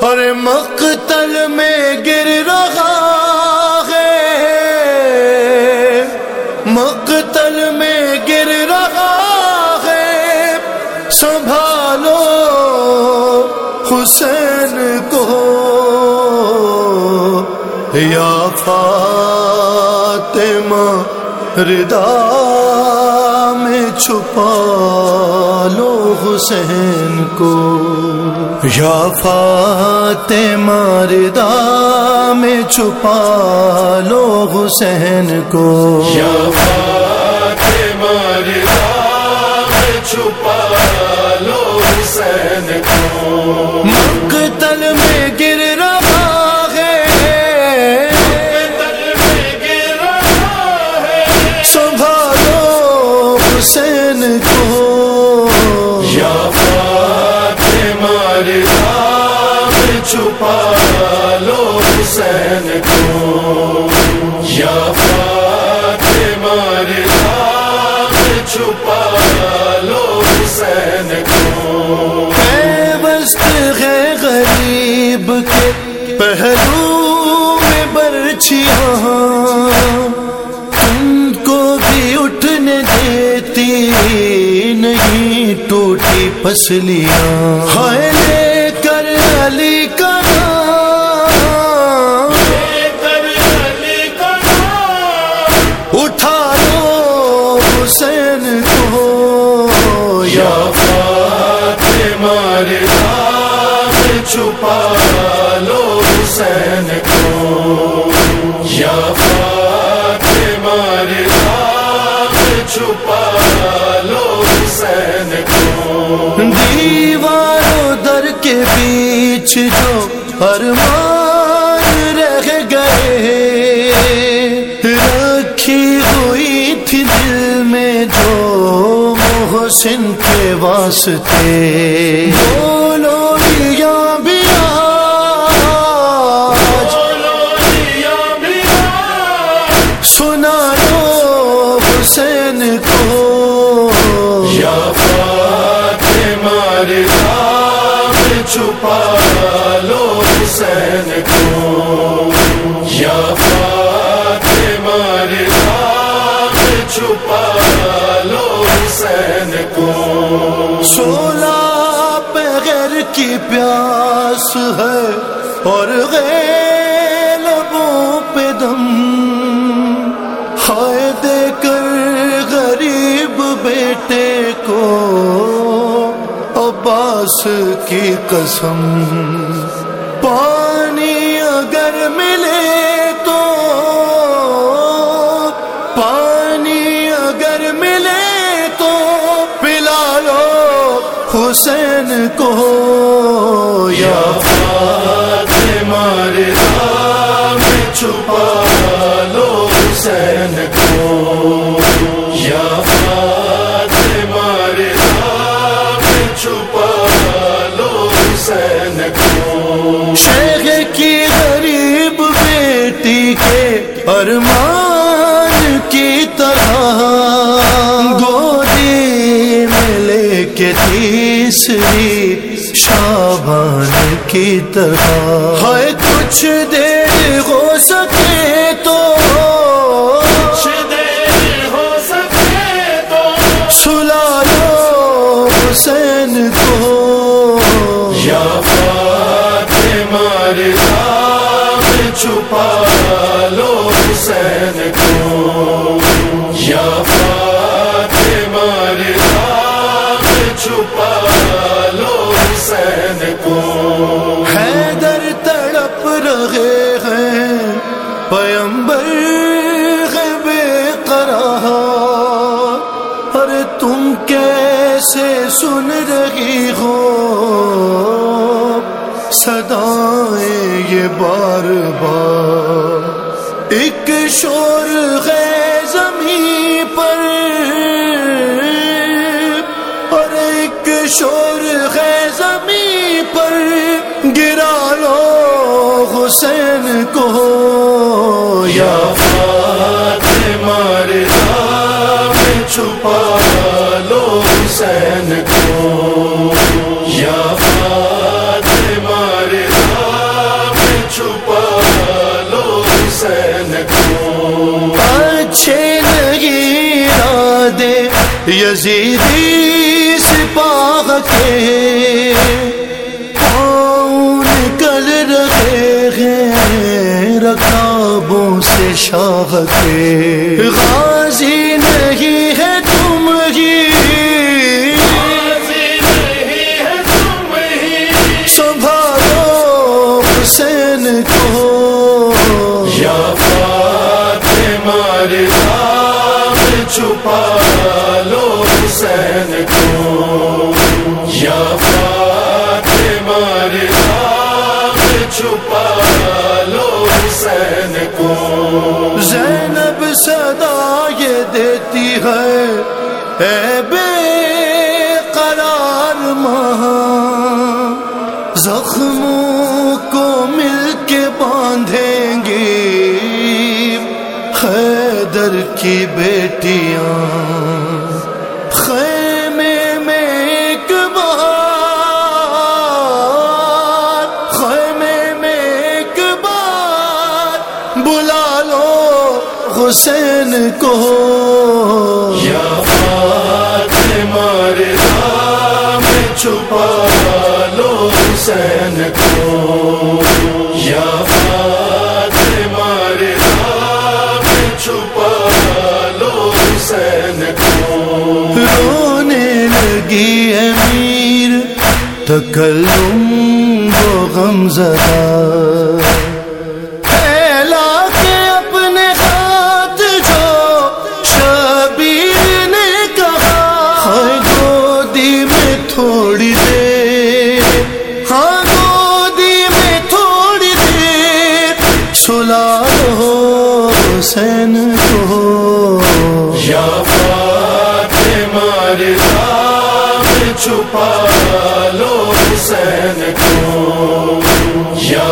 اور مقتل میں گر رہا ہے۔ مقتل میں گر رہا ہے۔ سنبھالو حسین کو۔ یا فاطمہ ردا میں چھپا لو حسین کو۔ یا فاطمہ ردا میں چھپا لو حسین کو۔ یا فاطمہ ردا میں چھپا لو حسین کو۔ مقتل میں حسین کو۔ یا فاطمہ ردا چھپا لو حسین کو۔ پسلیاں ہائے لے کر علی کا نام۔ اٹھا لو حسین کو۔ یا یا فاطمہ ردا چھپا لو حسین کو۔ یا فاطمہ ردا میں چھپا ارمان رہ گئے۔ رکھی ہوئی تھی دل میں جو محسن کے واسطے۔ بولو یا بھی آج سنا لو حسین کو۔ چھپا لو حسین کو۔ سولہ بغیر کی پیاس ہے اور غیر لبوں پہ دم۔ ہائے دے کر غریب بیٹے کو عباس کی قسم۔ پانی اگر ملے حسین کو یا فاطمہ میں چھپا لو حسین کو یا فاطمہ میں چھپا لو حسین کو شیخ کی غریب بیٹی کے ارمان کی طرح گودی میں لے کے تیسری شابان کی طرح۔ ہے کچھ دیر ہو سکے تو۔ ہو سکے تو سلا لو حسین کو۔ یا میں چھپا لو حسین کو۔ حسین کو حیدر تڑپ رہے ہیں، پیمبر بے قرار۔ ارے تم کیسے سن رہی ہو؟ صدائیں یہ بار بار۔ ایک شور ہے زمین کو یا فاطمہ ردا میں چھپا لو حسین کو یا فاطمہ رضا میں چھپا لو حسین کو اچھے نہیں ارادے یزیدی سپاہ کے رکابوں سے شاہ کے غازی نہیں ہے تم ہی۔ سنبھالو حسین کو۔ یا میں چھپا لو حسین کو۔ یا میں چھپا اے بے قرار ماں، زخموں کو مل کے باندھیں گی حیدر کی بیٹیاں، خیمے میں ایک بار، خیمے میں ایک بار بلا لو حسین کو۔ یا فاطمہ رضا میں چھپا لو حسین کو۔ یا فاطمہ رضا میں چھپا لو حسین کو۔ رونے لگی امیر تکلم وہ غم زدہ۔ سلا ہو حسین کو یا فاطمہ چھپا لو حسین کو یا